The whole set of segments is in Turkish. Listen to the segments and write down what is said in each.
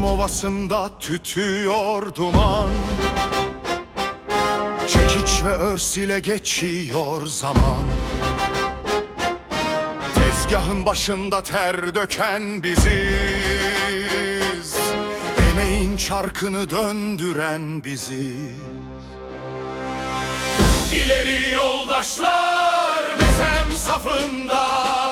Çorum Ovası'nda tütüyor duman. Çekiç ve örs ile geçiyor zaman. Tezgahın başında ter döken biziz. Emeğin çarkını döndüren biziz. İleri yoldaşlar Bezem safında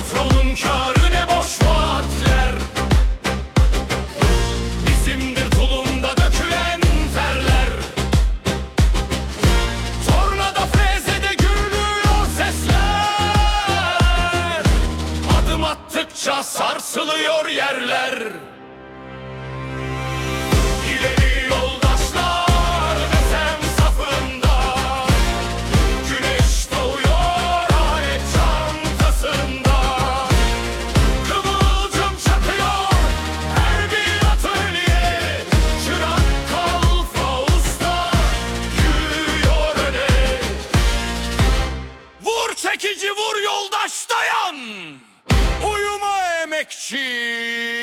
Ne patronun kârı ne boş vaatler. Bizimdir tulumda dökülen terler. Tornada frezede gürlüyor sesler. Adım attıkça sarsılıyor yerler çekici vur yoldaş dayan Uyuma emekçi